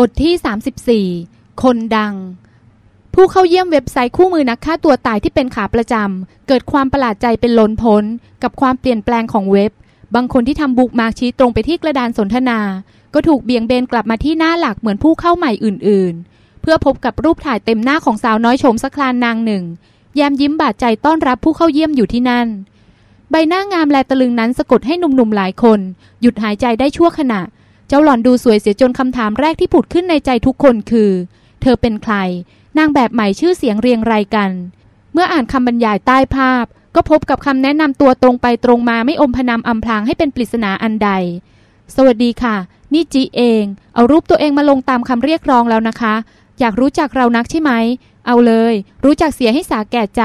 บทที่ 34 คนดัง ผู้เข้าเยี่ยมเว็บไซต์คู่มือนักฆ่าตัวตายที่เป็นขาประจำ เกิดความประหลาดใจเป็นล้นพ้น กับความเปลี่ยนแปลงของเว็บ บางคนที่ทำบุกมาชี้ตรงไปที่กระดานสนทนา ก็ถูกเบี่ยงเบนกลับมาที่หน้าหลักเหมือนผู้เข้าใหม่อื่น ๆ เพื่อพบกับรูปถ่ายเต็มหน้าของสาวน้อยโฉมสคลานนางหนึ่ง แยมยิ้มบาดใจต้อนรับผู้เข้าเยี่ยมอยู่ที่นั่น ใบหน้างามแลตะลึงนั้นสะกดให้หนุ่มๆหลายคน หยุดหายใจได้ชั่วขณะ เจ้าหล่อนดูสวยเสียจนคำถามแรกที่ผุดขึ้นในใจทุกคนคือ เธอเป็นใคร นางแบบใหม่ชื่อเสียงเรียงไรกัน เมื่ออ่านคำบรรยายใต้ภาพ ก็พบกับคำแนะนำตัวตรงไปตรงมาไม่อมพนำอำพรางให้เป็นปริศนาอันใด สวัสดีค่ะ นี่จีเอง เอารูปตัวเองมาลงตามคำเรียกร้องแล้วนะคะ อยากรู้จักเรานักใช่ไหม เอาเลย รู้จักเสียให้สาแก่ใจ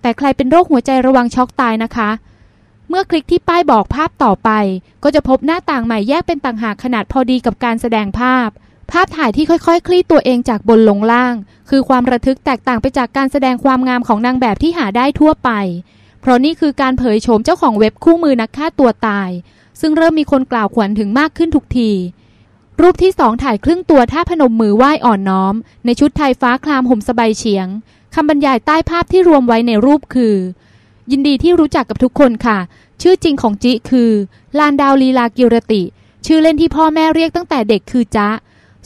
แต่ใครเป็นโรคหัวใจระวังช็อกตายนะคะ เมื่อคลิกที่ป้ายบอกภาพต่อไป ก็จะพบหน้าต่างใหม่แยกเป็นต่างหากขนาดพอดีกับการแสดงภาพ ภาพถ่ายที่ค่อยๆ คลี่ตัวเองจากบนลงล่าง คือความระทึกแตกต่างไปจากการแสดงความงามของนางแบบที่หาได้ทั่วไป เพราะนี่คือการเผยโฉมเจ้าของเว็บคู่มือนักฆ่าตัวตาย ซึ่งเริ่มมีคนกล่าวขวัญถึงมากขึ้นทุกทีรูปที่สองถ่ายครึ่งตัวท่าพนมมือไหว้อ่อนน้อม ในชุดไทยฟ้าคลามห่มสบายเฉียงคำบรรยายใต้ภาพที่รวมไว้ในรูปคือ ยินดีที่รู้จักกับทุกคนค่ะ ชื่อจริงของจิคือ ลานดาวลีลากิรติ ชื่อเล่นที่พ่อแม่เรียกตั้งแต่เด็กคือจ๊ะ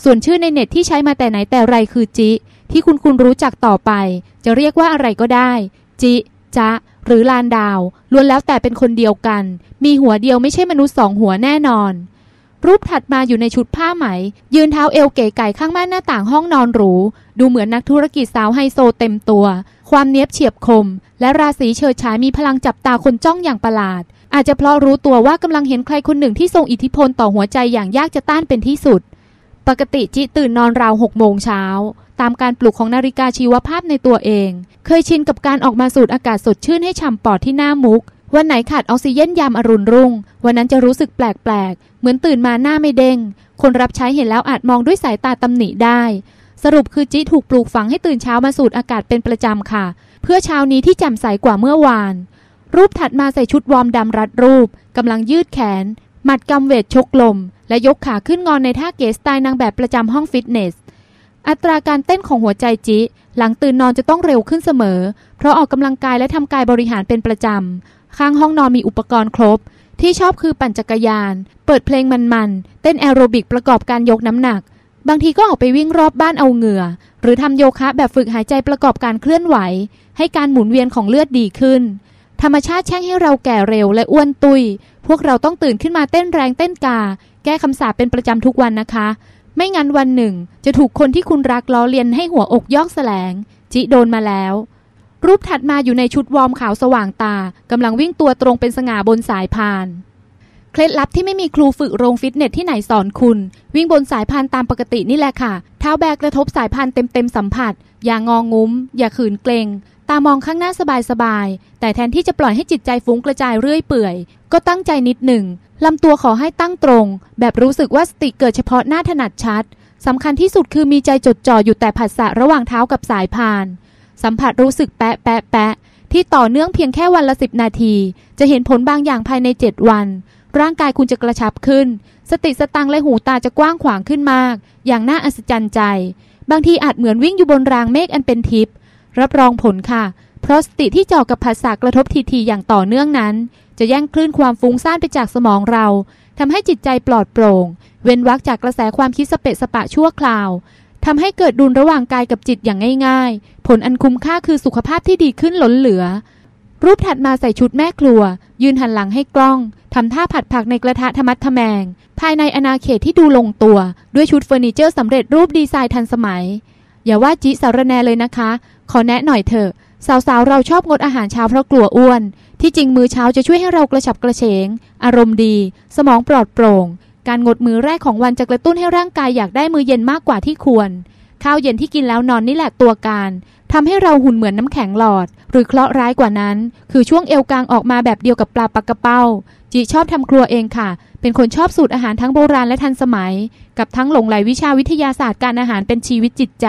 ส่วนชื่อในเน็ตที่ใช้มาแต่ไหนแต่ไรคือจิ ที่คุณคุณรู้จักต่อไป จะเรียกว่าอะไรก็ได้ จิ จ๊ะ หรือลานดาว ล้วนแล้วแต่เป็นคนเดียวกัน มีหัวเดียวไม่ใช่มนุษย์สองหัวแน่นอน รูปถัดมาอยู่ในชุดผ้าไหม ยืนเท้าเอวเก๋ไก่ข้างม่านหน้าต่างห้องนอนหรู ดูเหมือนนักธุรกิจสาวไฮโซเต็มตัว ความเนี้ยบเฉียบคม และราศีเฉิดฉายมีพลังจับตาคนจ้องอย่างประหลาด อาจจะเพราะรู้ตัวว่ากำลังเห็นใครคนหนึ่งที่ทรงอิทธิพลต่อหัวใจอย่างยากจะต้านเป็นที่สุด ปกติจิตื่นนอนราวหกโมงเช้าตามการปลุกของนาฬิกาชีวภาพในตัวเอง เคยชินกับการออกมาสูดอากาศสดชื่นให้ฉ่ำปอดที่หน้ามุก วันไหนขาดออกซิเจนยามอรุณรุ่ง วันนั้นจะรู้สึกแปลกๆ เหมือนตื่นมาหน้าไม่เด้ง คนรับใช้เห็นแล้วอาจมองด้วยสายตาตำหนิได้ สรุปคือจิถูกปลูกฝังให้ตื่นเช้ามาสูดอากาศเป็นประจำค่ะ เพื่อเช้านี้ที่แจ่มใสกว่าเมื่อวาน รูปถัดมาใส่ชุดวอร์มดำรัดรูปกำลังยืดแขน หมัดกำเวทชกลม และยกขาขึ้นงอนในท่าเก๋สไตล์นางแบบประจำห้องฟิตเนสอัตราการเต้นของหัวใจจิ หลังตื่นนอนจะต้องเร็วขึ้นเสมอ เพราะออกกำลังกายและทำกายบริหารเป็นประจำ ข้างห้องนอนมีอุปกรณ์ครบ ที่ชอบคือปั่นจักรยาน เปิดเพลงมันๆ เต้นแอโรบิกประกอบการยกน้ำหนัก บางทีก็ออกไปวิ่งรอบบ้านเอาเหงื่อ หรือทำโยคะแบบฝึกหายใจประกอบการเคลื่อนไหว ให้การหมุนเวียนของเลือดดีขึ้น ธรรมชาติแช่งให้เราแก่เร็วและอ้วนตุย พวกเราต้องตื่นขึ้นมาเต้นแรงเต้นกา แก้คำสาปเป็นประจำทุกวันนะคะ ไม่งั้นวันหนึ่ง จะถูกคนที่คุณรักล้อเลียนให้หัวอกยอกแสลง จิโดนมาแล้ว รูปถัดมาอยู่ในชุดวอร์มขาวสว่างตากำลังวิ่งตัวตรงเป็นสง่าบนสายพาน เคล็ดลับที่ไม่มีครูฝึกโรงฟิตเนสที่ไหนสอนคุณ วิ่งบนสายพานตามปกตินี่แหละค่ะ เท้าแบกกระทบสายพานเต็มๆสัมผัส อย่างงองุ้ม อย่าขืนเกรงตามองข้างหน้าสบายๆ แต่แทนที่จะปล่อยให้จิตใจฟุ้งกระจายเรื่อยเปื่อย ก็ตั้งใจนิดหนึ่ง ลำตัวขอให้ตั้งตรง แบบรู้สึกว่าสติเกิดเฉพาะหน้าถนัดชัด สำคัญที่สุดคือมีใจจดจ่ออยู่แต่ผัสสะระหว่างเท้ากับสายพาน สัมผัสรู้สึกแปะแปะแปะที่ต่อเนื่องเพียงแค่วันละสิบนาที จะเห็นผลบางอย่างภายในเจ็ดวัน ร่างกายคุณจะกระชับขึ้น สติสตังและหูตาจะกว้างขวางขึ้นมาก อย่างน่าอัศจรรย์ใจ บางทีอาจเหมือนวิ่งอยู่บนรางเมฆอันเป็นทิพย์รับรองผลค่ะ เพราะสติที่จ่อกับภาษากระทบทีๆอย่างต่อเนื่องนั้น จะแย่งคลื่นความฟุ้งซ่านไปจากสมองเราทำให้จิตใจปลอดโปร่ง เว้นวักจากกระแสความคิดสเปะสปะชั่วคราว ทำให้เกิดดุลระหว่างกายกับจิตอย่างง่ายๆ ผลอันคุ้มค่าคือสุขภาพที่ดีขึ้นล้นเหลือ รูปถัดมาใส่ชุดแม่ครัว ยืนหันหลังให้กล้องทำท่าผัดผักในกระทะธรรมัดทแมง ภายในอนาเขตที่ดูลงตัว ด้วยชุดเฟอร์นิเจอร์สำเร็จรูปดีไซน์ทันสมัย อย่าว่าจิสารแนเลยนะคะ ขอแนะหน่อยเถอะ สาวๆ เราชอบงดอาหารเช้าเพราะกลัวอ้วน ที่จริงมื้อเช้าจะช่วยให้เรากระฉับกระเฉง อารมณ์ดี สมองปลอดโปร่ง การงดมื้อแรกของวันจะกระตุ้นให้ร่างกายอยากได้มื้อเย็นมากกว่าที่ควร ข้าวเย็นที่กินแล้วนอนนี่แหละตัวการทำให้เราหุ่นเหมือนน้ำแข็งหลอด หรือเคราะห์ร้ายกว่านั้น คือช่วงเอวกลางออกมาแบบเดียวกับปลาปักกระเป้า จีชอบทำครัวเองค่ะ เป็นคนชอบสูตรอาหารทั้งโบราณและทันสมัย กับทั้งหลงไหลวิชาวิทยาศาสตร์การอาหารเป็นชีวิตจิตใจ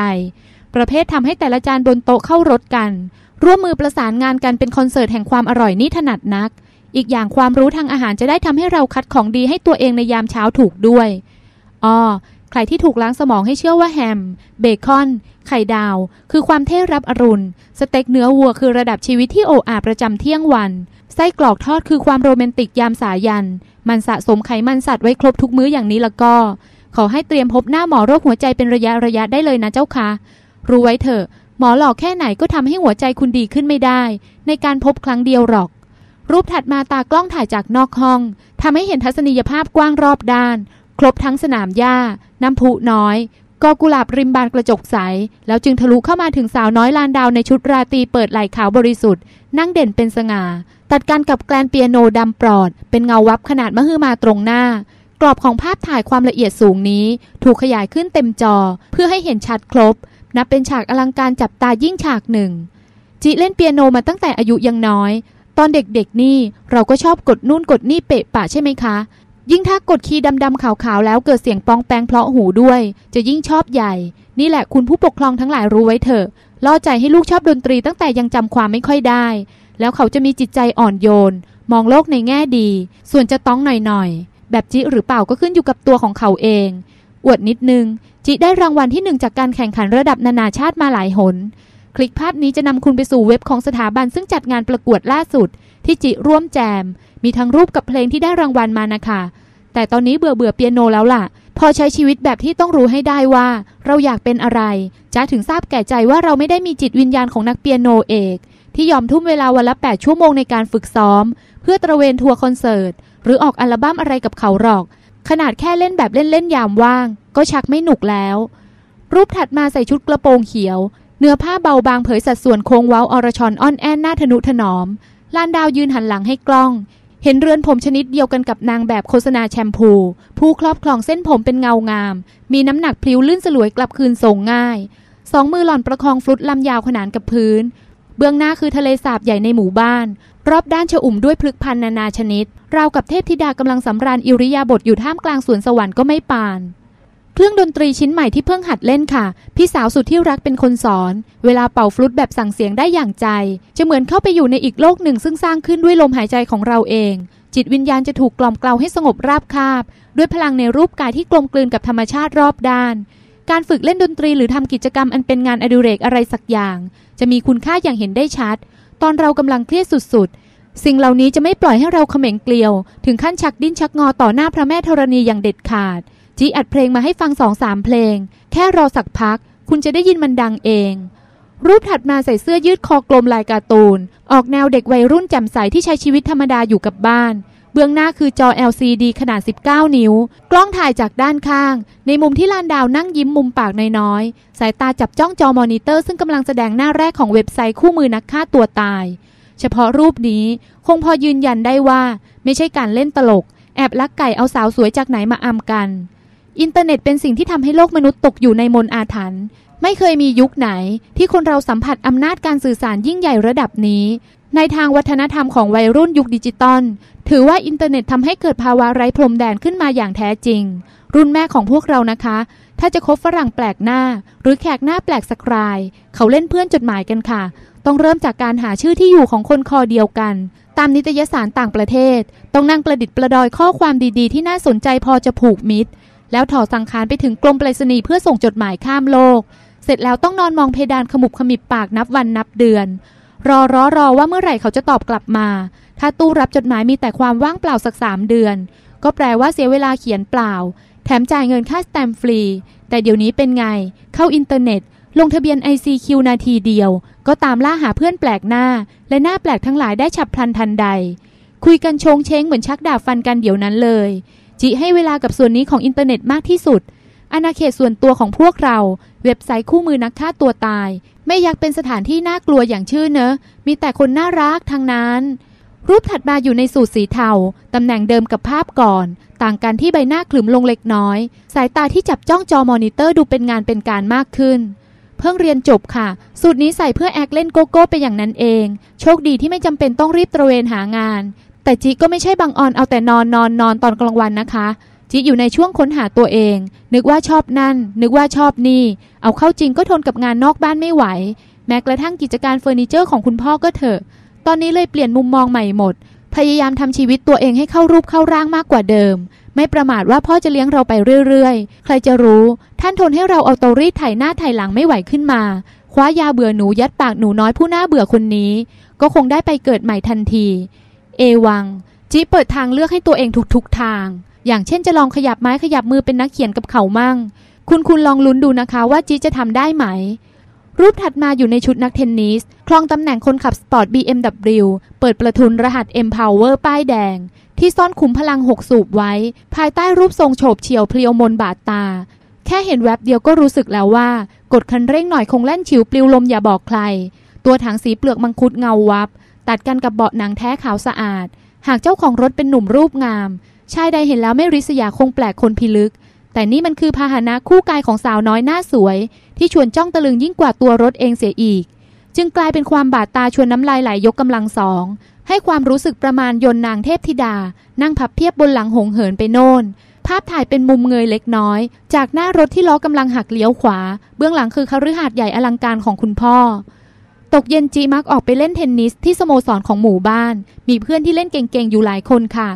ประเภททำให้แต่ละจานบนโต๊ะเข้ารสกัน ร่วมมือประสานงานกันเป็นคอนเสิร์ตแห่งความอร่อยนี่ถนัดนัก อีกอย่างความรู้ทางอาหารจะได้ทำให้เราคัดของดีให้ตัวเองในยามเช้าถูกด้วยอ้อใครที่ถูกล้างสมองให้เชื่อว่าแฮม เบคอน ไข่ดาว คือความเท่รับอรุณ สเต็กเนื้อวัวคือระดับชีวิตที่โออาประจำเที่ยงวัน ไส้กรอกทอดคือความโรแมนติกยามสายัน มันสะสมไขมันสัตว์ไว้ครบทุกมื้ออย่างนี้ล้วก็ ขอให้เตรียมพบหน้าหมอโรคหัวใจเป็นระยะระยะได้เลยนะเจ้าคะ รู้ไว้เถอะ หมอหลอกแค่ไหนก็ทำให้หัวใจคุณดีขึ้นไม่ได้ ในการพบครั้งเดียวหรอก รูปถัดมาตากล้องถ่ายจากนอกห้องทำให้เห็นทัศนียภาพกว้างรอบด้าน ครบทั้งสนามหญ้า น้ำพุน้อยกอกุหลาบริมบานกระจกใส แล้วจึงทะลุเข้ามาถึงสาวน้อยลานดาวในชุดราตรีเปิดไหล่ขาวบริสุทธิ์ นั่งเด่นเป็นสง่า ตัดกันกับแกลนเปียโนดำปลอด เป็นเงาวับขนาดมหึมาตรงหน้า กรอบของภาพถ่ายความละเอียดสูงนี้ ถูกขยายขึ้นเต็มจอ เพื่อให้เห็นชัดครบ นับเป็นฉากอลังการจับตายิ่งฉากหนึ่งจิเล่นเปียโนมาตั้งแต่อายุยังน้อย ตอนเด็กๆนี่เราก็ชอบกดนู่นกดนี่เปะปะใช่ไหมคะ ยิ่งถ้ากดคีย์ดำๆขาวๆ แล้วเกิดเสียงปองแปงเพราะหูด้วย จะยิ่งชอบใหญ่ นี่แหละคุณผู้ปกครองทั้งหลายรู้ไว้เถอะล่อใจให้ลูกชอบดนตรีตั้งแต่ยังจำความไม่ค่อยได้ แล้วเขาจะมีจิตใจอ่อนโยน มองโลกในแง่ดี ส่วนจะต้องหน่อยๆ แบบจิหรือเปล่าก็ขึ้นอยู่กับตัวของเขาเอง อวดนิดนึงจิได้รางวัลที่หนึ่งจากการแข่งขันระดับนานาชาติมาหลายหน คลิกภาพนี้จะนำคุณไปสู่เว็บของสถาบันซึ่งจัดงานประกวดล่าสุด ที่จิร่วมแจม มีทั้งรูปกับเพลงที่ได้รางวัลมานะคะ แต่ตอนนี้เบื่อเบื่อเปียโนแล้วล่ะ พอใช้ชีวิตแบบที่ต้องรู้ให้ได้ว่า เราอยากเป็นอะไรจ้าถึงทราบแก่ใจว่าเราไม่ได้มีจิตวิญญาณของนักเปียโนเอก ที่ยอมทุ่มเวลาวันละ8ชั่วโมงในการฝึกซ้อม เพื่อตระเวนทัวร์คอนเสิร์ตหรือออกอัลบั้มอะไรกับเขาหรอก ขนาดแค่เล่นแบบเล่นๆยามว่าง ก็ชักไม่หนุกแล้วรูปถัดมาใส่ชุดกระโปรงเขียว เนื้อผ้าเบาบางเผยสัดส่วนโค้งเว้าอรชรอ้อนแอ้นน่าทะนุถนอม ลานดาวยืนหันหลังให้กล้อง เห็นเรือนผมชนิดเดียวกันกับนางแบบโฆษณาแชมพู ผู้ครอบครองเส้นผมเป็นเงางาม มีน้ำหนักพลิ้วลื่นสลวยกลับคืนทรงง่าย สองมือหล่อนประคองฟลุตลำยาวขนานกับพื้น เบื้องหน้าคือทะเลสาบใหญ่ในหมู่บ้าน รอบด้านชอุ่มด้วยพลึกพันนานาชนิด ราวกับเทพธิดากำลังสำราญอิริยาบถอยู่ท่ามกลางสวนสวรรค์ก็ไม่ปาน เครื่องดนตรีชิ้นใหม่ที่เพิ่งหัดเล่นค่ะ พี่สาวสุดที่รักเป็นคนสอน เวลาเป่าฟลุตแบบสั่งเสียงได้อย่างใจ จะเหมือนเข้าไปอยู่ในอีกโลกหนึ่งซึ่งสร้างขึ้นด้วยลมหายใจของเราเอง จิตวิญญาณจะถูกกล่อมเกลาให้สงบราบคาบ ด้วยพลังในรูปกายที่กลมกลืนกับธรรมชาติรอบด้าน การฝึกเล่นดนตรีหรือทำกิจกรรมอันเป็นงานอดิเรกอะไรสักอย่าง จะมีคุณค่าอย่างเห็นได้ชัด ตอนเรากำลังเครียดสุดๆ สิ่งเหล่านี้จะไม่ปล่อยให้เราเขม่งเกลียว ถึงขั้นชักดิ้นชักงอต่อหน้าพระแม่ธรณีอย่างเด็ดขาด จีอัดเพลงมาให้ฟังสองสามเพลง แค่รอสักพัก คุณจะได้ยินมันดังเอง รูปถัดมาใส่เสื้อยืดคอกลมลายการ์ตูน ออกแนวเด็กวัยรุ่นแจ่มใสที่ใช้ชีวิตธรรมดาอยู่กับบ้าน เบื้องหน้าคือจอ LCD ขนาด 19 นิ้ว กล้องถ่ายจากด้านข้าง ในมุมที่ลานดาวนั่งยิ้มมุมปากน้อยๆ สายตาจับจ้องจอมอนิเตอร์ซึ่งกำลังแสดงหน้าแรกของเว็บไซต์คู่มือนักฆ่าตัวตาย เฉพาะรูปนี้คงพอยืนยันได้ว่า ไม่ใช่การเล่นตลก แอบลักไก่เอาสาวสวยจากไหนมาอำกัน อินเทอร์เน็ตเป็นสิ่งที่ทำให้โลกมนุษย์ตกอยู่ในมนตร์อาถรรพ์ไม่เคยมียุคไหน ที่คนเราสัมผัสอำนาจการสื่อสารยิ่งใหญ่ระดับนี้ ในทางวัฒนธรรมของวัยรุ่นยุคดิจิตอลถือว่าอินเทอร์เน็ตทำให้เกิดภาวะไร้พรมแดนขึ้นมาอย่างแท้จริง รุ่นแม่ของพวกเรานะคะ ถ้าจะคบฝรั่งแปลกหน้า หรือแขกหน้าแปลกสักราย เขาเล่นเพื่อนจดหมายกันค่ะ ต้องเริ่มจากการหาชื่อที่อยู่ของคนคอเดียวกัน ตามนิตยสารต่างประเทศ ต้องนั่งประดิษฐ์ประดอยข้อความดีๆ ที่น่าสนใจพอจะผูกมิตร แล้วถอดสังขารไปถึงกรมไปรษณีย์เพื่อส่งจดหมายข้ามโลก เสร็จแล้วต้องนอนมองเพดานขมุบขมิบปากนับวันนับเดือน รอรอรอว่าเมื่อไหร่เขาจะตอบกลับมา ถ้าตู้รับจดหมายมีแต่ความว่างเปล่าสักสามเดือน ก็แปลว่าเสียเวลาเขียนเปล่า แถมจ่ายเงินค่าแสตมป์ฟรี แต่เดี๋ยวนี้เป็นไง เข้าอินเทอร์เน็ต ลงทะเบียน ICQ นาทีเดียว ก็ตามล่าหาเพื่อนแปลกหน้า และหน้าแปลกทั้งหลายได้ฉับพลันทันใด คุยกันช้งเช้งเหมือนชักดาบฟันกันเดี๋ยวนั้นเลย จิให้เวลากับส่วนนี้ของอินเทอร์เน็ตมากที่สุดอาณาเขตส่วนตัวของพวกเรา เว็บไซต์คู่มือนักฆ่าตัวตาย ไม่ยักเป็นสถานที่น่ากลัวอย่างชื่อเนอะ มีแต่คนน่ารักทางนั้น รูปถัดมาอยู่ในสูทสีเทา ตำแหน่งเดิมกับภาพก่อน ต่างกันที่ใบหน้าขรึมลงเล็กน้อย สายตาที่จับจ้องจอมอนิเตอร์ดูเป็นงานเป็นการมากขึ้น เพิ่งเรียนจบค่ะ สูทนี้ใส่เพื่อแอ็คเล่นโก้โก้ไปอย่างนั้นเอง โชคดีที่ไม่จำเป็นต้องรีบตระเวนหางาน แต่จิก็ไม่ใช่บังอรเอาแต่นอนนอนนอนตอนกลางวันนะคะ จิอยู่ในช่วงค้นหาตัวเอง นึกว่าชอบนั่น นึกว่าชอบนี่ เอาเข้าจริงก็ทนกับงานนอกบ้านไม่ไหว แม้กระทั่งกิจการเฟอร์นิเจอร์ของคุณพ่อก็เถอะ ตอนนี้เลยเปลี่ยนมุมมองใหม่หมด พยายามทำชีวิตตัวเองให้เข้ารูปเข้าร่างมากกว่าเดิม ไม่ประมาทว่าพ่อจะเลี้ยงเราไปเรื่อยๆ ใครจะรู้ ท่านทนให้เราเอาเตารีดไถหน้าไถหลังไม่ไหวขึ้นมา คว้ายาเบื่อหนูยัดปากหนูน้อยผู้น่าเบื่อคนนี้ ก็คงได้ไปเกิดใหม่ทันที เอวังจิเปิดทางเลือกให้ตัวเองทุกๆทาง อย่างเช่นจะลองขยับไม้ขยับมือเป็นนักเขียนกับเขามั่ง คุณคุณลองลุ้นดูนะคะว่าจิจะทำได้ไหม รูปถัดมาอยู่ในชุดนักเทนนิส คลองตำแหน่งคนขับสปอร์ต BMW เปิดประทุนรหัส Empower ป้ายแดง ที่ซ่อนขุมพลังหกสูบไว้ ภายใต้รูปทรงโฉบเฉี่ยวเพลียวมนบาดตา แค่เห็นแวบเดียวก็รู้สึกแล้วว่า กดคันเร่งหน่อยคงแล่นฉิวปลิวลมอย่าบอกใคร ตัวถังสีเปลือกมังคุดเงาวับ ตัดกันกับเบาะหนังแท้ขาวสะอาด หากเจ้าของรถเป็นหนุ่มรูปงาม ชายใดเห็นแล้วไม่ริษยาคงแปลกคนพิลึก แต่นี่มันคือพาหนะคู่กายของสาวน้อยหน้าสวย ที่ชวนจ้องตะลึงยิ่งกว่าตัวรถเองเสียอีก จึงกลายเป็นความบาดตาชวนน้ำลายไหลยกกำลังสอง ให้ความรู้สึกประมาณยนนางเทพธิดา นั่งพับเพียบบนหลังหงเหินไปโน่นภาพถ่ายเป็นมุมเงยเล็กน้อย จากหน้ารถที่ล้อกำลังหักเลี้ยวขวา เบื้องหลังคือคฤหาสน์ใหญ่อลังการของคุณพ่อ ตกเย็นจีมักออกไปเล่นเทนนิสที่สโมสรของหมู่บ้าน มีเพื่อนที่เล่นเก่งๆอยู่หลายคนค่ะ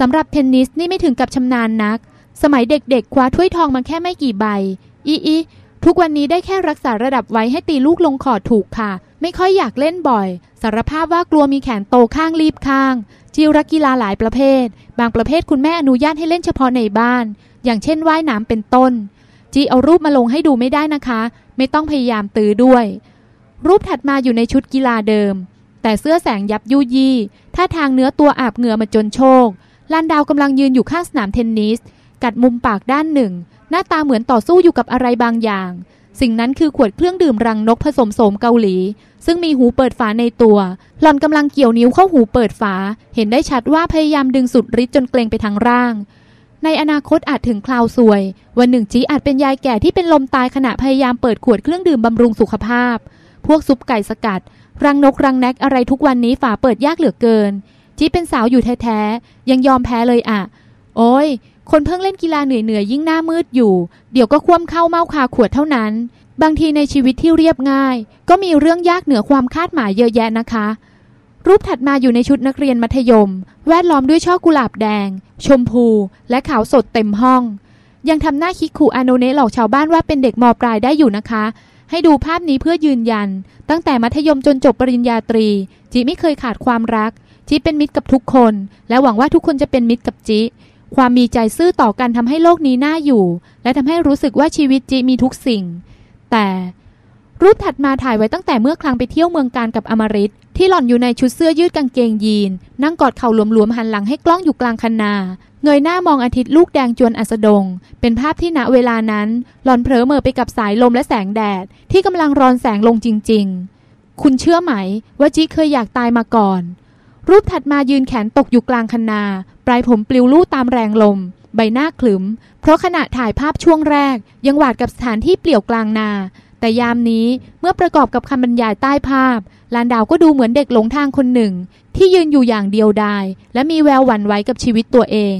สำหรับเทนนิสนี่ไม่ถึงกับชำนาญนัก สมัยเด็กๆ คว้าถ้วยทองมาแค่ไม่กี่ใบ อีอีทุกวันนี้ได้แค่รักษาระดับไว้ให้ตีลูกลงขอดถูกค่ะ ไม่ค่อยอยากเล่นบ่อย สารภาพว่ากลัวมีแขนโตข้างรีบข้าง จิวรักกีฬาหลายประเภท บางประเภทคุณแม่อนุญาตให้เล่นเฉพาะในบ้าน อย่างเช่นว่ายน้ำเป็นต้น จีเอารูปมาลงให้ดูไม่ได้นะคะ ไม่ต้องพยายามตื้อด้วย รูปถัดมาอยู่ในชุดกีฬาเดิม แต่เสื้อแสงยับยุยี่ ท่าทางเนื้อตัวอาบเหงื่อมาจนโชคลานดาวกำลังยืนอยู่ข้างสนามเทนนิส กัดมุมปากด้านหนึ่ง หน้าตาเหมือนต่อสู้อยู่กับอะไรบางอย่าง สิ่งนั้นคือขวดเครื่องดื่มรังนกผสมโสมเกาหลี ซึ่งมีหูเปิดฝาในตัว หล่อนกำลังเกี่ยวนิ้วเข้าหูเปิดฝา เห็นได้ชัดว่าพยายามดึงสุดฤทธิ์จนเกรงไปทางร่างในอนาคตอาจถึงคราวซวย วันหนึ่งจีอาจเป็นยายแก่ที่เป็นลมตายขณะพยายามเปิดขวดเครื่องดื่มบำรุงสุขภาพ พวกซุปไก่สกัด รังนกรังแนกอะไรทุกวันนี้ฝาเปิดยากเหลือเกินจีเป็นสาวอยู่แท้ๆ ยังยอมแพ้เลยอะโอ้ย คนเพิ่งเล่นกีฬาเหนื่อยๆ ยิ่งหน้ามืดอยู่ เดี๋ยวก็คว่ำเข้าเมาคาขวดเท่านั้น บางทีในชีวิตที่เรียบง่าย ก็มีเรื่องยากเหนือความคาดหมายเยอะแยะนะคะ รูปถัดมาอยู่ในชุดนักเรียนมัธยม แวดล้อมด้วยช่อกุหลาบแดง ชมพู และขาวสดเต็มห้อง ยังทำหน้าคิกขู่อาโนเนะหลอกชาวบ้านว่าเป็นเด็กมปลายได้อยู่นะคะ ให้ดูภาพนี้เพื่อยืนยัน ตั้งแต่มัธยมจนจบปริญญาตรีจีไม่เคยขาดความรักจีเป็นมิตรกับทุกคน และหวังว่าทุกคนจะเป็นมิตรกับจีความมีใจซื่อต่อกันทำให้โลกนี้น่าอยู่ และทำให้รู้สึกว่าชีวิตจีมีทุกสิ่ง แต่รูปถัดมาถ่ายไว้ตั้งแต่เมื่อครั้งไปเที่ยวเมืองการกับอมริตที่หล่อนอยู่ในชุดเสื้อยืดกางเกงยีน นั่งกอดเข่าหลวมๆหันหลังให้กล้องอยู่กลางคันนา เงยหน้ามองอาทิตย์ลูกแดงจวนอัสดง เป็นภาพที่ณเวลานั้น หล่อนเผลอเมอไปกับสายลมและแสงแดด ที่กำลังรอนแสงลงจริง ๆ คุณเชื่อไหม ว่าจิเคยอยากตายมาก่อน รูปถัดมายืนแขนตกอยู่กลางคันนา ปลายผมปลิวลู่ตามแรงลม ใบหน้าขลึม เพราะขณะถ่ายภาพช่วงแรก ยังหวาดกับสถานที่เปลี่ยวกลางนา แต่ยามนี้เมื่อประกอบกับคำบรรยายใต้ภาพ ลานดาวก็ดูเหมือนเด็กหลงทางคนหนึ่ง ที่ยืนอยู่อย่างเดียวดาย และมีแววหวั่นไหวกับชีวิตตัวเอง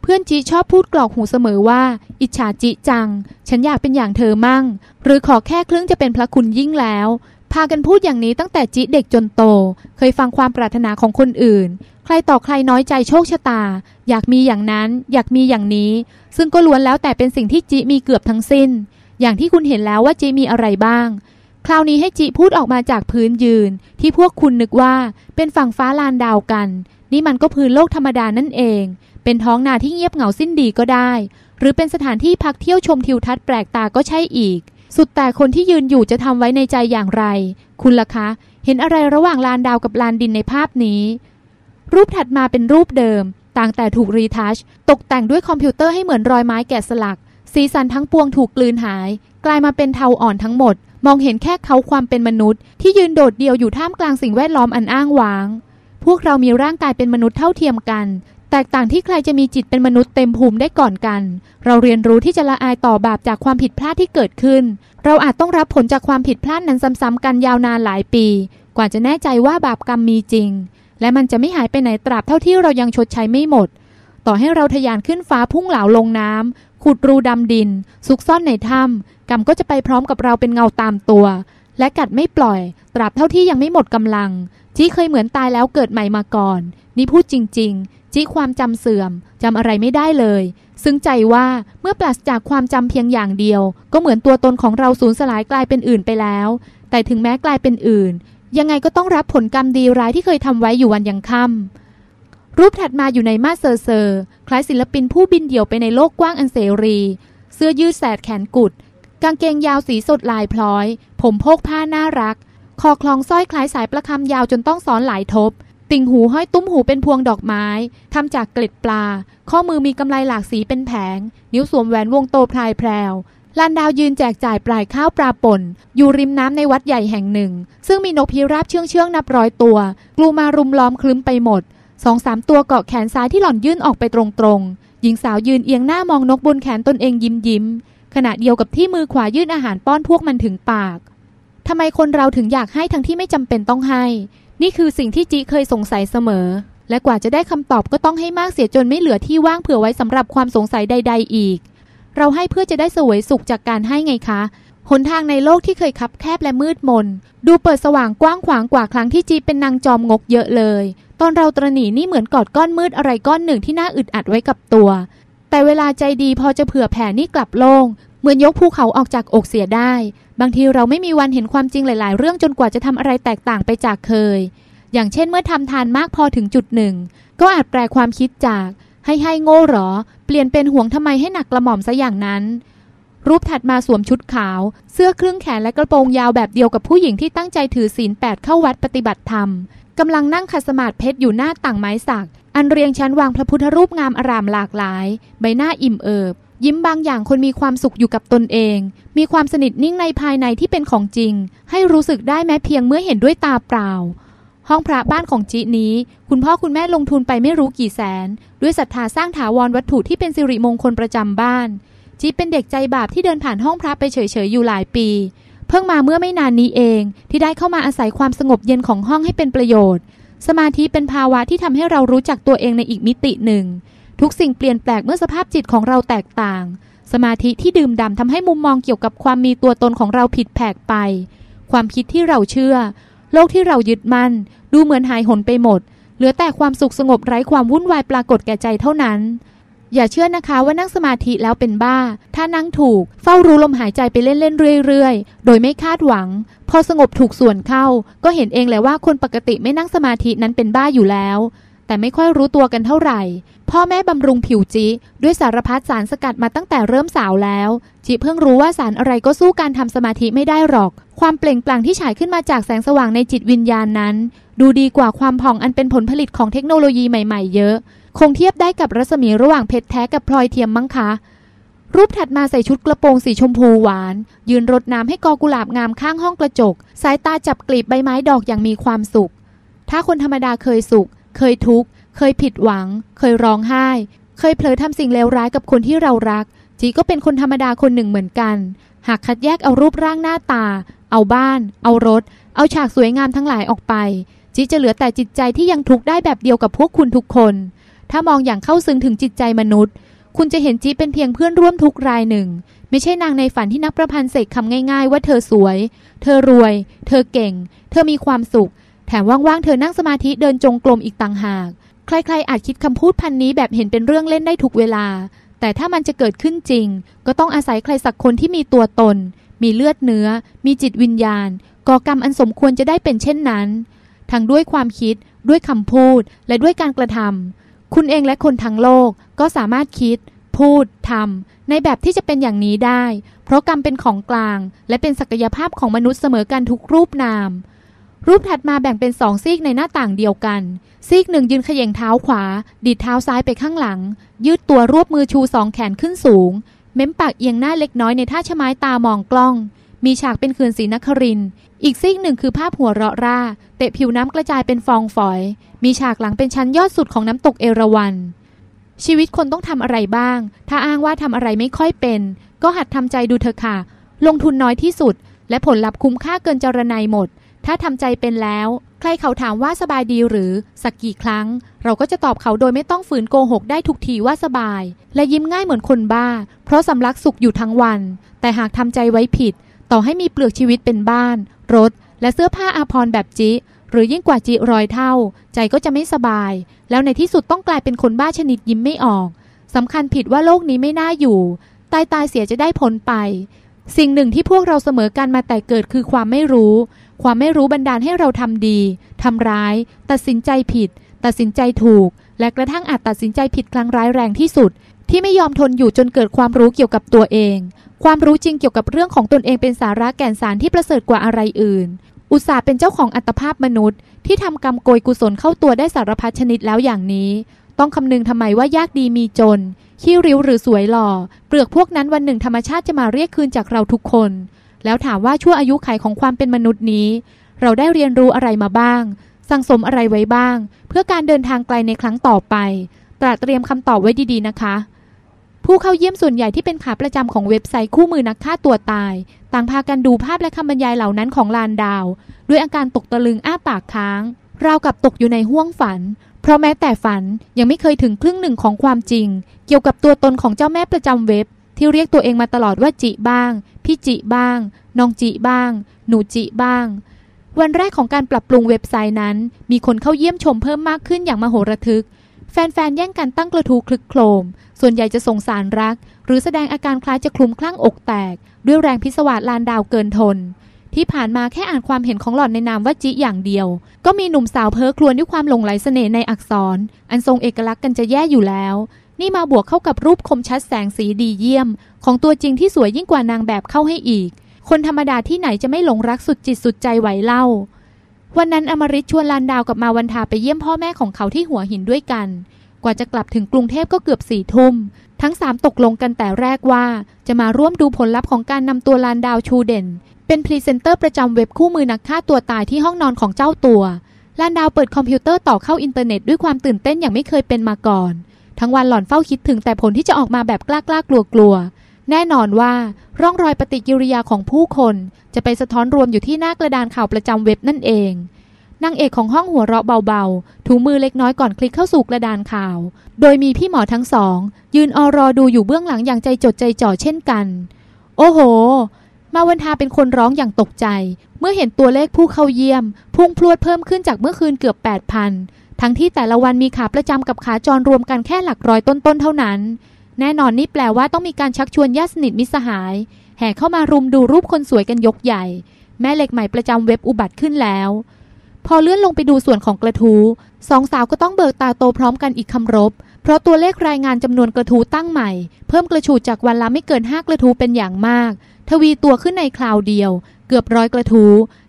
เพื่อนจีชอบพูดกรอกหูเสมอว่า อิจฉาจิจัง ฉันอยากเป็นอย่างเธอมั่ง หรือขอแค่ครึ่งจะเป็นพระคุณยิ่งแล้ว พากันพูดอย่างนี้ตั้งแต่จิเด็กจนโต เคยฟังความปรารถนาของคนอื่น ใครต่อใครน้อยใจโชคชะตา อยากมีอย่างนั้น อยากมีอย่างนี้ ซึ่งก็ล้วนแล้วแต่เป็นสิ่งที่จิมีเกือบทั้งสิ้น อย่างที่คุณเห็นแล้วว่าจิมีอะไรบ้าง คราวนี้ให้จิพูดออกมาจากพื้นยืน ที่พวกคุณนึกว่าเป็นฝั่งฟ้าลานดาวกัน นี่มันก็พื้นโลกธรรมดานั่นเอง เป็นท้องนาที่เงียบเหงาสิ้นดีก็ได้ หรือเป็นสถานที่พักเที่ยวชมทิวทัศน์แปลกตาก็ใช่อีก สุดแต่คนที่ยืนอยู่จะทำไว้ในใจอย่างไร คุณล่ะคะ เห็นอะไรระหว่างลานดาวกับลานดินในภาพนี้ รูปถัดมาเป็นรูปเดิมต่างแต่ถูกรีทัช ตกแต่งด้วยคอมพิวเตอร์ให้เหมือนรอยไม้แกะสลัก สีสันทั้งปวงถูกกลืนหาย กลายมาเป็นเทาอ่อนทั้งหมด มองเห็นแค่เขาความเป็นมนุษย์ ที่ยืนโดดเดี่ยวอยู่ท่ามกลางสิ่งแวดล้อมอันอ้างว้าง พวกเรามีร่างกายเป็นมนุษย์เท่าเทียมกัน แตกต่างที่ใครจะมีจิตเป็นมนุษย์เต็มภูมิได้ก่อนกัน เราเรียนรู้ที่จะละอายต่อบาปจากความผิดพลาดที่เกิดขึ้น เราอาจต้องรับผลจากความผิดพลาดนั้นซ้ำๆกันยาวนานหลายปี กว่าจะแน่ใจว่าบาปกรรมมีจริง และมันจะไม่หายไปไหนตราบเท่าที่เรายังชดใช้ไม่หมดต่อให้เราทะยานขึ้นฟ้าพุ่งเหลาลงน้ำ ขุดรูดำดิน ซุกซ่อนในถ้ำกรรมก็จะไปพร้อมกับเราเป็นเงาตามตัว และกัดไม่ปล่อย ตราบเท่าที่ยังไม่หมดกำลัง จี้เคยเหมือนตายแล้วเกิดใหม่มาก่อน นี่พูดจริง ๆจิความจำเสื่อมจำอะไรไม่ได้เลย ซึ้งใจว่าเมื่อปราศจากความจำเพียงอย่างเดียว ก็เหมือนตัวตนของเราสูญสลายกลายเป็นอื่นไปแล้ว แต่ถึงแม้กลายเป็นอื่น ยังไงก็ต้องรับผลกรรมดีร้ายที่เคยทำไว้อยู่วันยังค่ำ รูปถัดมาอยู่ในมาดเซอร์เซอร์คล้ายศิลปินผู้บินเดี่ยวไปในโลกกว้างอันเสรี เสื้อยืดแสดแขนกุด กางเกงยาวสีสดลายพลอย ผมโพกผ้าน่ารัก คอคล้องสร้อยคล้ายสายประคำยาวจนต้องซ้อนหลายทบ ติ่งหูห้อยตุ้มหูเป็นพวงดอกไม้ทำจากเกล็ดปลา ข้อมือมีกำไลหลากสีเป็นแผง นิ้วสวมแหวนวงโตพลายแพรวลานดาวยืนแจกจ่ายปลายข้าวปลาป่น อยู่ริมน้ำในวัดใหญ่แห่งหนึ่ง ซึ่งมีนกพิราบเชื่องเชื่องนับร้อยตัว กลูมารุมล้อมคลึ้มไปหมด สองสามตัวเกาะแขนซ้ายที่หล่อนยื่นออกไปตรงๆ หญิงสาวยืนเอียงหน้ามองนกบนแขนตนเองยิ้มยิ้ม ขณะเดียวกับที่มือขวายื่นอาหารป้อนพวกมันถึงปาก ทำไมคนเราถึงอยากให้ทั้งที่ไม่จำเป็นต้องให้ นี่คือสิ่งที่จีเคยสงสัยเสมอ และกว่าจะได้คำตอบก็ต้องให้มากเสียจนไม่เหลือที่ว่างเผื่อไว้สำหรับความสงสัยใด ๆ อีก เราให้เพื่อจะได้สวยสุขจากการให้ไงคะหนทางในโลกที่เคยคับแคบและมืดมน ดูเปิดสว่างกว้างขวางกว่าครั้งที่จีเป็นนางจอมงกเยอะเลย ตอนเราตรหนีนี่เหมือนกอดก้อนมืดอะไรก้อนหนึ่งที่น่าอึดอัดไว้กับตัว แต่เวลาใจดีพอจะเผื่อแผ่นี่กลับโล่งเหมือนยกภูเขาออกจากอกเสียได้ บางทีเราไม่มีวันเห็นความจริงหลาย ๆ เรื่องจนกว่าจะทำอะไรแตกต่างไปจากเคย อย่างเช่นเมื่อทำทานมากพอถึงจุดหนึ่ง ก็อาจแปลความคิดจาก ให้ให้โง่หรอ เปลี่ยนเป็นห่วงทำไมให้หนักกระหม่อมซะอย่างนั้น รูปถัดมาสวมชุดขาว เสื้อครึ่งแขนและกระโปรงยาวแบบเดียวกับผู้หญิงที่ตั้งใจถือศีลแปดเข้าวัดปฏิบัติธรรม กำลังนั่งขัดสมาธิเพชรอยู่หน้าต่างไม้สัก อันเรียงชั้นวางพระพุทธรูปงามอารามหลากหลาย ใบหน้าอิ่มเอิบ ยิ้มบางอย่างคนมีความสุขอยู่กับตนเอง มีความสนิทนิ่งในภายในที่เป็นของจริง ให้รู้สึกได้แม้เพียงเมื่อเห็นด้วยตาเปล่า ห้องพระบ้านของจินี้ คุณพ่อคุณแม่ลงทุนไปไม่รู้กี่แสน ด้วยศรัทธาสร้างถาวรวัตถุที่เป็นสิริมงคลประจำบ้านจิเป็นเด็กใจบาปที่เดินผ่านห้องพระไปเฉยๆอยู่หลายปี พิ่งมาเมื่อไม่นานนี้เองที่ได้เข้ามาอาศัยความสงบเย็นของห้องให้เป็นประโยชน์ สมาธิเป็นภาวะที่ทำให้เรารู้จักตัวเองในอีกมิติหนึ่ง ทุกสิ่งเปลี่ยนแปลกเมื่อสภาพจิตของเราแตกต่าง สมาธิที่ดื่มด่ำทำให้มุมมองเกี่ยวกับความมีตัวตนของเราผิดแผกไป ความคิดที่เราเชื่อ โลกที่เรายึดมั่น ดูเหมือนหายหนไปหมด เหลือแต่ความสุขสงบไร้ความวุ่นวายปรากฏแก่ใจเท่านั้น อย่าเชื่อนะคะว่านั่งสมาธิแล้วเป็นบ้า ถ้านั่งถูก เฝ้ารู้ลมหายใจไปเล่นๆเรื่อยๆ โดยไม่คาดหวัง พอสงบถูกส่วนเข้า ก็เห็นเองแหละว่าคนปกติไม่นั่งสมาธินั้นเป็นบ้าอยู่แล้ว แต่ไม่ค่อยรู้ตัวกันเท่าไหร่ พ่อแม่บำรุงผิวจิด้วยสารพัดสารสกัดมาตั้งแต่เริ่มสาวแล้วจิเพิ่งรู้ว่าสารอะไรก็สู้การทำสมาธิไม่ได้หรอก ความเปล่งปลั่งที่ฉายขึ้นมาจากแสงสว่างในจิตวิญญาณนั้น ดูดีกว่าความผ่องอันเป็นผลผลิตของเทคโนโลยีใหม่ ๆ เยอะ คงเทียบได้กับรัศมีระหว่างเพชรแท้กับพลอยเทียมมั้งคะ รูปถัดมาใส่ชุดกระโปรงสีชมพูหวาน ยืนรดน้ำให้กอกุหลาบงามข้างห้องกระจก สายตาจับกลีบใบไม้ดอกอย่างมีความสุข ถ้าคนธรรมดาเคยสุข เคยทุกข์ เคยผิดหวัง เคยร้องไห้ เคยเผลอทำสิ่งเลวร้ายกับคนที่เรารัก จีก็เป็นคนธรรมดาคนหนึ่งเหมือนกัน หากคัดแยกเอารูปร่างหน้าตา เอาบ้าน เอารถ เอาฉากสวยงามทั้งหลายออกไปจีจะเหลือแต่จิตใจที่ยังทุกข์ได้แบบเดียวกับพวกคุณทุกคน ถ้ามองอย่างเข้าซึ้งถึงจิตใจมนุษย์ คุณจะเห็นจีเป็นเพียงเพื่อนร่วมทุกรายหนึ่ง ไม่ใช่นางในฝันที่นักประพันธ์เสกคำง่าย ๆ ว่าเธอสวย เธอรวย เธอเก่ง เธอมีความสุข แถมว่างๆเธอนั่งสมาธิเดินจงกรมอีกต่างหาก ใครๆอาจคิดคำพูดพันนี้แบบเห็นเป็นเรื่องเล่นได้ทุกเวลา แต่ถ้ามันจะเกิดขึ้นจริง ก็ต้องอาศัยใครสักคนที่มีตัวตน มีเลือดเนื้อ มีจิตวิญญาณก่อกรรมอันสมควรจะได้เป็นเช่นนั้น ทั้งด้วยความคิด ด้วยคำพูด และด้วยการกระทำ คุณเองและคนทั้งโลกก็สามารถคิด พูดทำในแบบที่จะเป็นอย่างนี้ได้ เพราะกรรมเป็นของกลาง และเป็นศักยภาพของมนุษย์เสมอกันทุกรูปนาม รูปถัดมาแบ่งเป็นสองซีกในหน้าต่างเดียวกัน ซีกหนึ่งยืนเขย่งเท้าขวา ดีดเท้าซ้ายไปข้างหลัง ยืดตัวรวบมือชูสองแขนขึ้นสูง เม้มปากเอียงหน้าเล็กน้อยในท่าชะไม้ตามองกล้อง มีฉากเป็นคืนสีนคริน อีกซีกหนึ่งคือภาพหัวเราะร่า เตะผิวน้ำกระจายเป็นฟองฝอย มีฉากหลังเป็นชั้นยอดสุดของน้ำตกเอราวัณ ชีวิตคนต้องทำอะไรบ้าง ถ้าอ้างว่าทำอะไรไม่ค่อยเป็น ก็หัดทำใจดูเถอะค่ะ ลงทุนน้อยที่สุด และผลลัพธ์คุ้มค่าเกินจรนัยหมด ถ้าทำใจเป็นแล้ว ใครเขาถามว่าสบายดีหรือ สักกี่ครั้ง เราก็จะตอบเขาโดยไม่ต้องฝืนโกหกได้ทุกทีว่าสบาย และยิ้มง่ายเหมือนคนบ้า เพราะสำลักสุขอยู่ทั้งวัน แต่หากทำใจไว้ผิด ต่อให้มีเปลือกชีวิตเป็นบ้าน รถ และเสื้อผ้าอาภรณ์แบบจิ หรือยิ่งกว่าจิร้อยเท่า ใจก็จะไม่สบาย แล้วในที่สุดต้องกลายเป็นคนบ้าชนิดยิ้มไม่ออกสำคัญผิดว่าโลกนี้ไม่น่าอยู่ ตายตายเสียจะได้พ้นไป สิ่งหนึ่งที่พวกเราเสมอกันมาแต่เกิดคือความไม่รู้ ความไม่รู้บันดาลให้เราทำดีทำร้าย ตัดสินใจผิด ตัดสินใจถูก และกระทั่งอาจตัดสินใจผิดครั้งร้ายแรงที่สุด ที่ไม่ยอมทนอยู่จนเกิดความรู้เกี่ยวกับตัวเอง ความรู้จริงเกี่ยวกับเรื่องของตนเองเป็นสาระแก่นสารที่ประเสริฐกว่าอะไรอื่น อุตส่าห์เป็นเจ้าของอัตภาพมนุษย์ ที่ทำกรรมโกยกุศลเข้าตัวได้สารพัดชนิดแล้วอย่างนี้ ต้องคำนึงทำไมว่ายากดีมีจนขี้ริ้วหรือสวยหล่อ เปลือกพวกนั้นวันหนึ่งธรรมชาติจะมาเรียกคืนจากเราทุกคน แล้วถามว่าชั่วอายุไขของความเป็นมนุษย์นี้ เราได้เรียนรู้อะไรมาบ้าง สั่งสมอะไรไว้บ้าง เพื่อการเดินทางไกลในครั้งต่อไป ตราเตรียมคำตอบไว้ดีๆนะคะ ผู้เข้าเยี่ยมส่วนใหญ่ที่เป็นขาประจำของเว็บไซต์คู่มือนักฆ่าตัวตาย ต่างพากันดูภาพและคำบรรยายเหล่านั้นของลานดาว ด้วยอาการตกตะลึงอ้าปากค้าง ราวกับตกอยู่ในห้วงฝัน เพราะแม้แต่ฝันยังไม่เคยถึงครึ่งหนึ่งของความจริง เกี่ยวกับตัวตนของเจ้าแม่ประจำเว็บ ที่เรียกตัวเองมาตลอดว่าจิบ้าง พี่จิบ้าง น้องจิบ้าง หนูจิบ้าง วันแรกของการปรับปรุงเว็บไซต์นั้น มีคนเข้าเยี่ยมชมเพิ่มมากขึ้นอย่างมโหระทึก แฟนๆ แย่งกันตั้งกระทูคลึกโครม ส่วนใหญ่จะส่งสารรัก หรือแสดงอาการคล้ายจะคลุมคลั่งอกแตก ด้วยแรงพิศวาสลานดาวเกินทน ที่ผ่านมาแค่อ่านความเห็นของหล่อนในนามว่าจิอย่างเดียว ก็มีหนุ่มสาวเพ้อครวญด้วยความหลงไหลเสน่ห์ในอักษร อันทรงเอกลักษณ์กันจะแย่อยู่แล้ว นี่มาบวกเข้ากับรูปคมชัดแสงสีดีเยี่ยม ของตัวจริงที่สวยยิ่งกว่านางแบบเข้าให้อีก คนธรรมดาที่ไหนจะไม่หลงรักสุดจิตสุดใจไหวเล่า วันนั้นอมริตชวนลานดาวกับมาวันทาไปเยี่ยมพ่อแม่ของเขาที่หัวหินด้วยกัน กว่าจะกลับถึงกรุงเทพก็เกือบสี่ทุ่ม ทั้งสามตกลงกันแต่แรกว่า จะมาร่วมดูผลลัพธ์ของการนำตัวลานดาวชูเด่น เป็นพรีเซนเตอร์ประจำเว็บคู่มือนักฆ่าตัวตายที่ห้องนอนของเจ้าตัวลานดาวเปิดคอมพิวเตอร์ต่อเข้าอินเทอร์เน็ตด้วยความตื่นเต้นอย่างไม่เคยเป็นมาก่อน ทั้งวันหล่อนเฝ้าคิดถึงแต่ผลที่จะออกมาแบบกล้ากล้ากลัวกลัว แน่นอนว่าร่องรอยปฏิกิริยาของผู้คนจะไปสะท้อนรวมอยู่ที่หน้ากระดานข่าวประจำเว็บนั่นเองนางเอกของห้องหัวเราะเบาๆ ถูมือเล็กน้อยก่อนคลิกเข้าสู่กระดานข่าว โดยมีพี่หมอทั้งสอง ยืนออรอดูอยู่เบื้องหลังอย่างใจจดใจจ่อเช่นกัน โอ้โห มาวันทาเป็นคนร้องอย่างตกใจ เมื่อเห็นตัวเลขผู้เข้าเยี่ยม พุ่งพรวดเพิ่มขึ้นจากเมื่อคืนเกือบ 8,000 ทั้งที่แต่ละวันมีขาประจำกับขาจรรวมกันแค่หลักร้อยต้นๆเท่านั้น แน่นอนนี่แปลว่าต้องมีการชักชวนญาติสนิทมิสหาย แห่เข้ามารุมดูรูปคนสวยกันยกใหญ่ แม่เหล็กใหม่ประจำเว็บอุบัติขึ้นแล้ว พอเลื่อนลงไปดูส่วนของกระทูสองสาวก็ต้องเบิกตาโตพร้อมกันอีกคำรบ เพราะตัวเลขรายงานจำนวนกระทูตั้งใหม่ เพิ่มกระฉูดจากวันละไม่เกินห้ากระทูเป็นอย่างมาก ทวีตัวขึ้นในคราวเดียว เกือบร้อยกระทู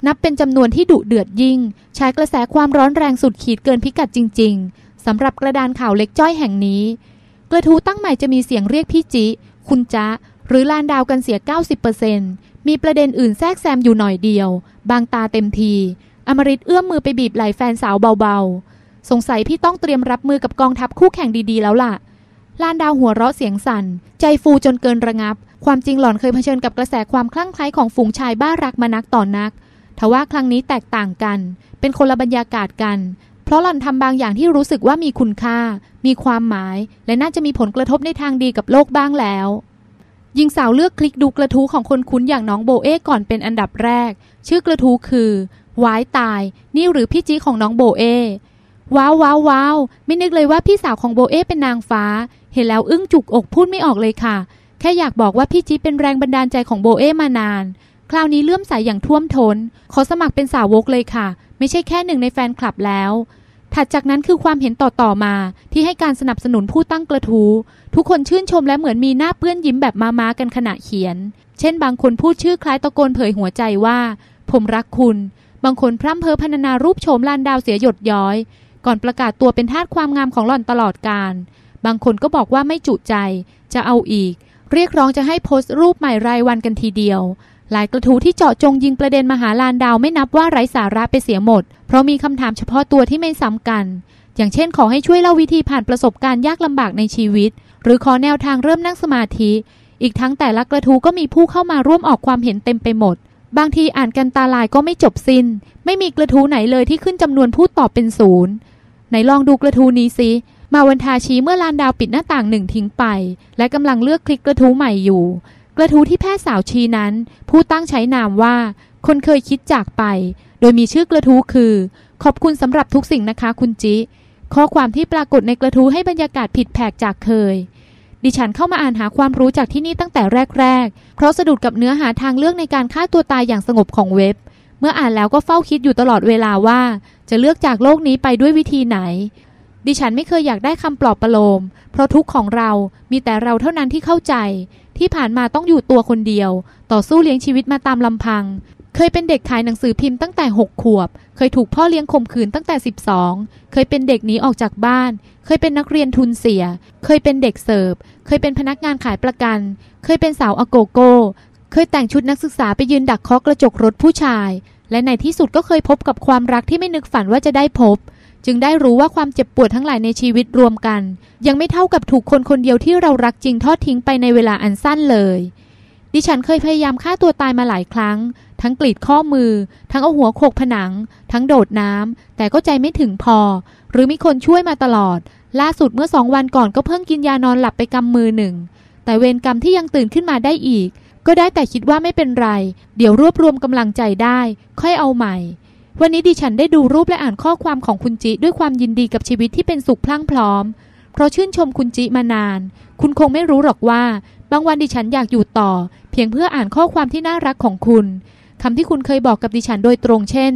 นับเป็นจำนวนที่ดุเดือดยิ่ง ใช้กระแสความร้อนแรงสุดขีดเกินพิกัดจริง ๆสำหรับกระดานข่าวเล็กจ้อยแห่งนี้ กระทูตั้งใหม่จะมีเสียงเรียกพี่จิ คุณจ๊ะ หรือลานดาวกันเสีย 90%มีประเด็นอื่นแทรกแซมอยู่หน่อยเดียว บางตาเต็มที อมริตเอื้อมมือไปบีบไหล่แฟนสาวเบาๆ สงสัยพี่ต้องเตรียมรับมือกับกองทัพคู่แข่งดีๆแล้วล่ะ ลานดาวหัวเราะเสียงสั่น ใจฟูจนเกินระงับ ความจริงหล่อนเคยเผชิญกับกระแสความคลั่งไคล้ของฝูงชายบ้ารักมานักต่อนนักทว่าครั้งนี้แตกต่างกัน เป็นคนละบรรยากาศกัน ราะหล่อนทำบางอย่างที่รู้สึกว่ามีคุณค่า มีความหมาย และน่าจะมีผลกระทบในทางดีกับโลกบ้างแล้วหญิงสาวเลือกคลิกดูกระทู้ของคนคุ้นอย่างน้องโบเอก่อนเป็นอันดับแรก ชื่อกระทู้คือวายตาย นี่หรือพี่จีของน้องโบเอว้าวว้าวว้าวไม่นึกเลยว่าพี่สาวของโบเอเป็นนางฟ้า เห็นแล้วอึ้งจุกอกพูดไม่ออกเลยค่ะ แค่อยากบอกว่าพี่จีเป็นแรงบันดาลใจของโบเอมานาน คราวนี้เลื่อมใสอย่างท่วมทน้น ขอสมัครเป็นสาวกเลยค่ะ ไม่ใช่แค่หนึ่งในแฟนคลับแล้ว ถัดจากนั้นคือความเห็นต่อๆมาที่ให้การสนับสนุนผู้ตั้งกระทู้ทุกคนชื่นชมและเหมือนมีหน้าเปื้อนยิ้มแบบมาๆกันขณะเขียน เช่นบางคนพูดชื่อคล้ายตะโกนเผยหัวใจว่า ผมรักคุณ บางคนพร่ำเพ้อพรรณนารูปโฉมลานดาวเสียหยดย้อย ก่อนประกาศตัวเป็นทาสความงามของหล่อนตลอดการ บางคนก็บอกว่าไม่จุใจ จะเอาอีก เรียกร้องจะให้โพสต์รูปใหม่รายวันกันทีเดียว หลายกระทู้ที่เจาะจงยิงประเด็นมหาลานดาวไม่นับว่าไร้สาระไปเสียหมด เพราะมีคำถามเฉพาะตัวที่ไม่ซ้ำกัน อย่างเช่นขอให้ช่วยเล่าวิธีผ่านประสบการณ์ยากลำบากในชีวิต หรือขอแนวทางเริ่มนั่งสมาธิ อีกทั้งแต่ละกระทู้ก็มีผู้เข้ามาร่วมออกความเห็นเต็มไปหมด บางทีอ่านกันตาลายก็ไม่จบสิน้น ไม่มีกระทู้ไหนเลยที่ขึ้นจำนวนผู้ตอบเป็นศูนย์ไหนลองดูกระทู้นี้สิมาวันทาชี้เมื่อลานดาวปิดหน้าต่างหนึ่งทิ้งไป และกำลังเลือกคลิกกระทู้ใหม่อยู่ กระทู้ที่แพทย์สาวชีนั้น ผู้ตั้งใช้นามว่า คนเคยคิดจากไป โดยมีชื่อกระทู้คือ ขอบคุณสำหรับทุกสิ่งนะคะคุณจิ ข้อความที่ปรากฏในกระทู้ให้บรรยากาศผิดแผกจากเคย ดิฉันเข้ามาอ่านหาความรู้จากที่นี่ตั้งแต่แรก ๆ เพราะสะดุดกับเนื้อหาทางเลือกในการฆ่าตัวตายอย่างสงบของเว็บ เมื่ออ่านแล้วก็เฝ้าคิดอยู่ตลอดเวลาว่า จะเลือกจากโลกนี้ไปด้วยวิธีไหน ดิฉันไม่เคยอยากได้คำปลอบประโลม เพราะทุกของเรามีแต่เราเท่านั้นที่เข้าใจ ที่ผ่านมาต้องอยู่ตัวคนเดียว ต่อสู้เลี้ยงชีวิตมาตามลำพัง เคยเป็นเด็กขายหนังสือพิมพ์ตั้งแต่ 6 ขวบ เคยถูกพ่อเลี้ยงข่มขืนตั้งแต่ 12 เคยเป็นเด็กหนีออกจากบ้าน เคยเป็นนักเรียนทุนเสีย เคยเป็นเด็กเสิร์ฟ เคยเป็นพนักงานขายประกัน เคยเป็นสาวอโกโก้ เคยแต่งชุดนักศึกษาไปยืนดักเคาะกระจกรถผู้ชาย และในที่สุดก็เคยพบกับความรักที่ไม่นึกฝันว่าจะได้พบ จึงได้รู้ว่าความเจ็บปวดทั้งหลายในชีวิตรวมกัน ยังไม่เท่ากับถูกคนคนเดียวที่เรารักจริงทอดทิ้งไปในเวลาอันสั้นเลย ดิฉันเคยพยายามฆ่าตัวตายมาหลายครั้ง ทั้งกรีดข้อมือ ทั้งเอาหัวโขกผนัง ทั้งโดดน้ำแต่ก็ใจไม่ถึงพอ หรือมีคนช่วยมาตลอด ล่าสุดเมื่อสองวันก่อนก็เพิ่งกินยานอนหลับไปกำมือหนึ่ง แต่เวรกรรมที่ยังตื่นขึ้นมาได้อีก ก็ได้แต่คิดว่าไม่เป็นไร เดี๋ยวรวบรวมกำลังใจได้ ค่อยเอาใหม่ วันนี้ดิฉันได้ดูรูปและอ่านข้อความของคุณจิด้วยความยินดีกับชีวิตที่เป็นสุขพลั่งพร้อม เพราะชื่นชมคุณจิมานาน คุณคงไม่รู้หรอกว่า บางวันดิฉันอยากอยู่ต่อ เพียงเพื่ออ่านข้อความที่น่ารักของคุณคำที่คุณเคยบอกกับดิฉันโดยตรงเช่น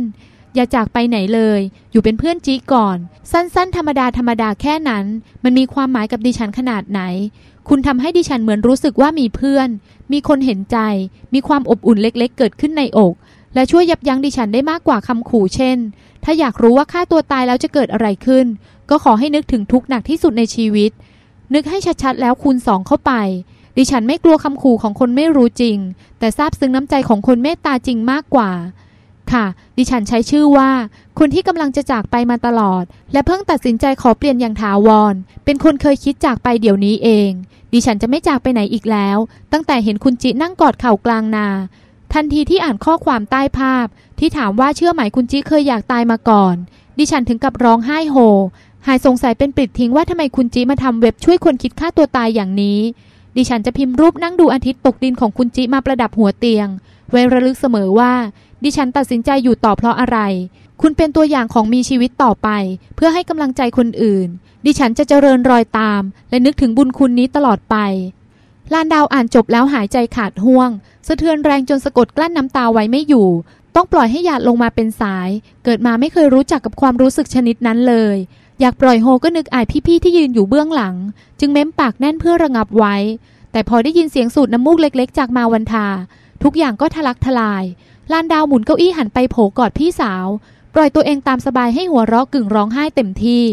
อย่าจากไปไหนเลย อยู่เป็นเพื่อนจีก่อน สั้น ๆ ธรรมดาธรรมดาแค่นั้น มันมีความหมายกับดิฉันขนาดไหน คุณทำให้ดิฉันเหมือนรู้สึกว่ามีเพื่อน มีคนเห็นใจ มีความอบอุ่นเล็ก ๆ เกิดขึ้นในอก และช่วยยับยั้งดิฉันได้มากกว่าคำขู่เช่น ถ้าอยากรู้ว่าฆ่าตัวตายแล้วจะเกิดอะไรขึ้น ก็ขอให้นึกถึงทุกข์หนักที่สุดในชีวิต นึกให้ชัดๆแล้วคูณสองเข้าไป ดิฉันไม่กลัวคำขู่ของคนไม่รู้จริง แต่ซาบซึ้งน้ำใจของคนเมตตาจริงมากกว่า ค่ะ ดิฉันใช้ชื่อว่า คนที่กำลังจะจากไปมาตลอด และเพิ่งตัดสินใจขอเปลี่ยนอย่างถาวร เป็นคนเคยคิดจากไปเดี๋ยวนี้เอง ดิฉันจะไม่จากไปไหนอีกแล้ว ตั้งแต่เห็นคุณจินั่งกอดเข่ากลางนา ทันทีที่อ่านข้อความใต้ภาพ ที่ถามว่าเชื่อไหมคุณจิเคยอยากตายมาก่อน ดิฉันถึงกับร้องไห้โฮ หายสงสัยเป็นปลิดทิ้งว่าทำไมคุณจิมาทำเว็บช่วยคนคิดฆ่าตัวตายอย่างนี้ ดิฉันจะพิมพ์รูปนั่งดูอาทิตย์ตกดินของคุณจิมาประดับหัวเตียง ไว้ระลึกเสมอว่า ดิฉันตัดสินใจอยู่ต่อเพราะอะไร คุณเป็นตัวอย่างของมีชีวิตต่อไป เพื่อให้กำลังใจคนอื่น ดิฉันจะเจริญรอยตาม และนึกถึงบุญคุณนี้ตลอดไป ลานดาวอ่านจบแล้วหายใจขาดห่วง สะเทือนแรงจนสะกดกลั้นน้ำตาไว้ไม่อยู่ ต้องปล่อยให้หยาดลงมาเป็นสาย เกิดมาไม่เคยรู้จักกับความรู้สึกชนิดนั้นเลย อยากปล่อยโฮก็นึกอายพี่ๆที่ยืนอยู่เบื้องหลัง จึงเม้มปากแน่นเพื่อระงับไว้ แต่พอได้ยินเสียงสูดน้ำมูกเล็ก ๆ จากมาวันทา ทุกอย่างก็ทะลักทลาย ลานดาวหมุนเก้าอี้หันไปโผกอดพี่สาว ปล่อยตัวเองตามสบายให้หัวเราะกึ่งร้องไห้เต็มที่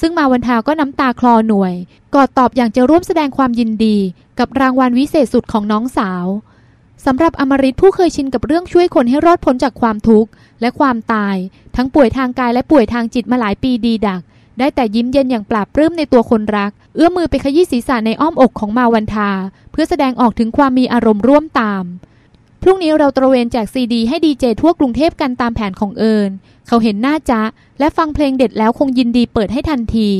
ซึ่งมาวันทาก็น้ำตาคลอหน่วย กอดตอบอย่างจะร่วมแสดงความยินดี กับรางวัลวิเศษสุดของน้องสาวสำหรับอมริตผู้เคยชินกับเรื่องช่วยคนให้รอดพ้นจากความทุกข์และความตาย ทั้งป่วยทางกายและป่วยทางจิตมาหลายปีดีดัก ได้แต่ยิ้มเย็นอย่างปราบปลื้มในตัวคนรัก เอื้อมมือไปขยี้ศีรษะในอ้อมอกของมาวันทา เพื่อแสดงออกถึงความมีอารมณ์ร่วมตาม พรุ่งนี้เราตระเวนแจกซีดี ให้ดีเจทั่วกรุงเทพกันตามแผนของเอิญเขาเห็นหน้าจ๊ะและฟังเพลงเด็ดแล้วคงยินดีเปิดให้ทันที